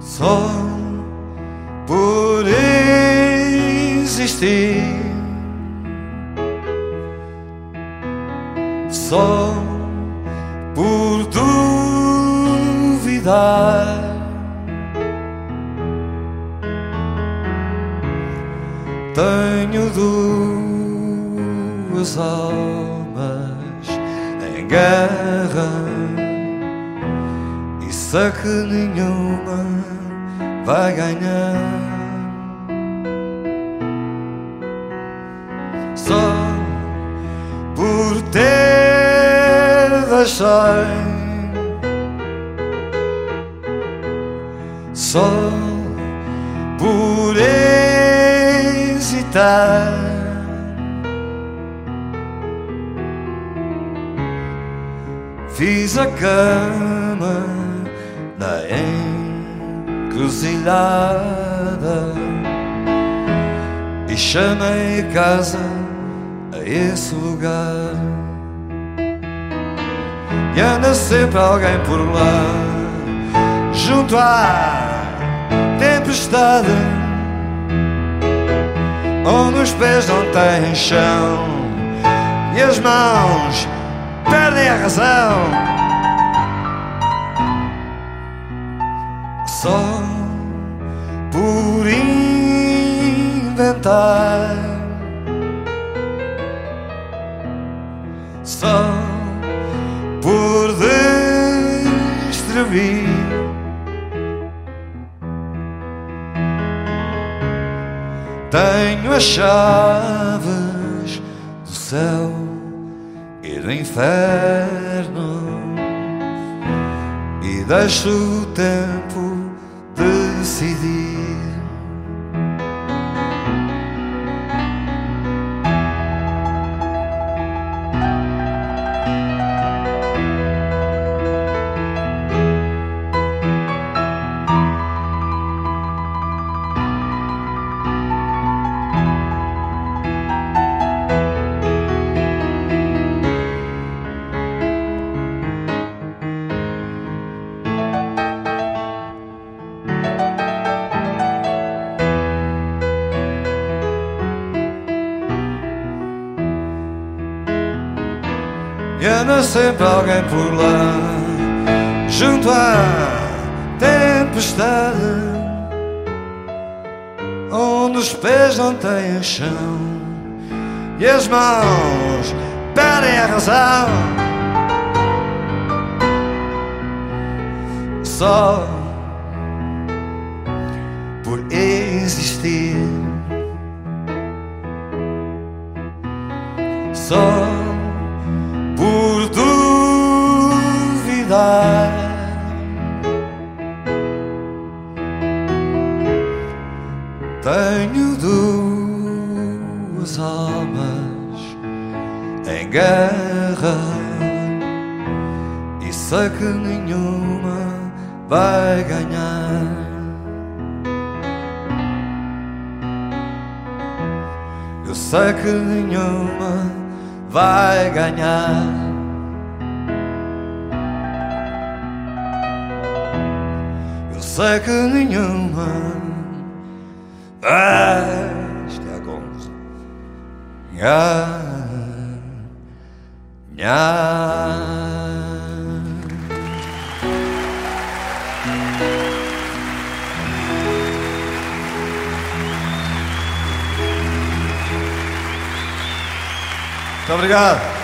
Só por existir, só por Tenho duas almas em guerra e sei que nenhuma vai ganhar. Só por ter deixado só por hesitar. Fiz a cama na encruzilhada e chamei casa a esse lugar. E anda sempre alguém por lá, junto à tempestade, onde os pés não têm chão e as mãos perdem a razão. Só por inventar, só por destruir. Tenho as chaves do céu e do inferno e deixo o tempo decidir. E anda sempre alguém por lá, junto à tempestade, onde os pés não têm chão e as mãos perdem a razão. Só por existir, só Tenho duas almas em guerra e sei que nenhuma vai ganhar. Eu sei que nenhuma vai ganhar. Que nenhuma vai estar com ganhar. Muito obrigado.